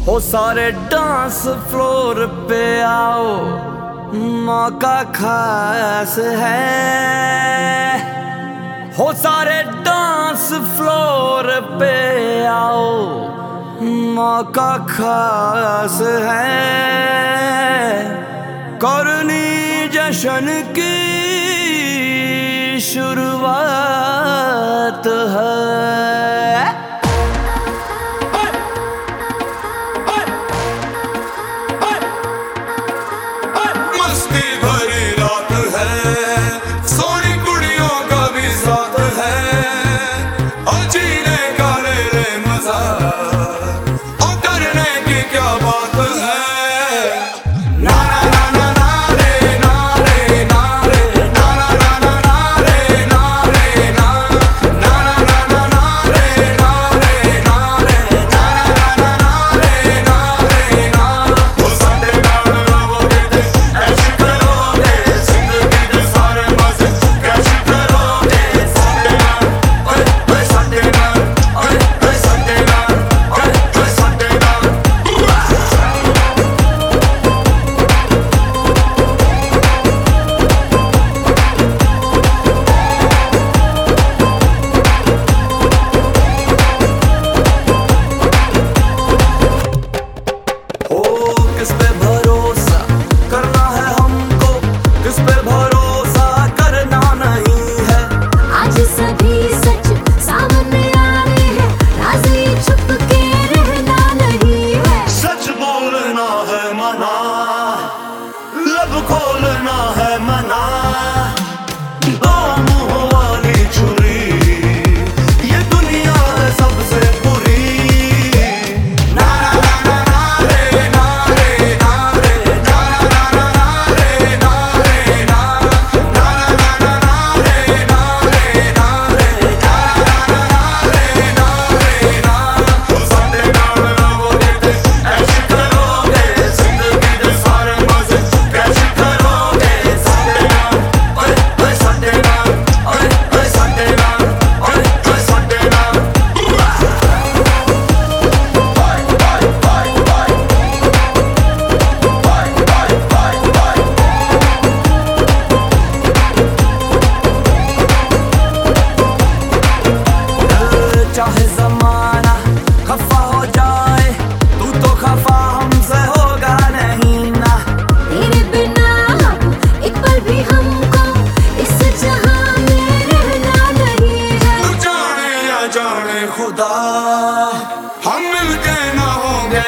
हो सारे dance floor पे आओ। मौका खास है। हो सारे डांस फ्लोर पे आओ। मौका खास है। करनी जशन की शुरुआत है। is all. अब खोलना है मना। खुदा हम मिलके ना होंगे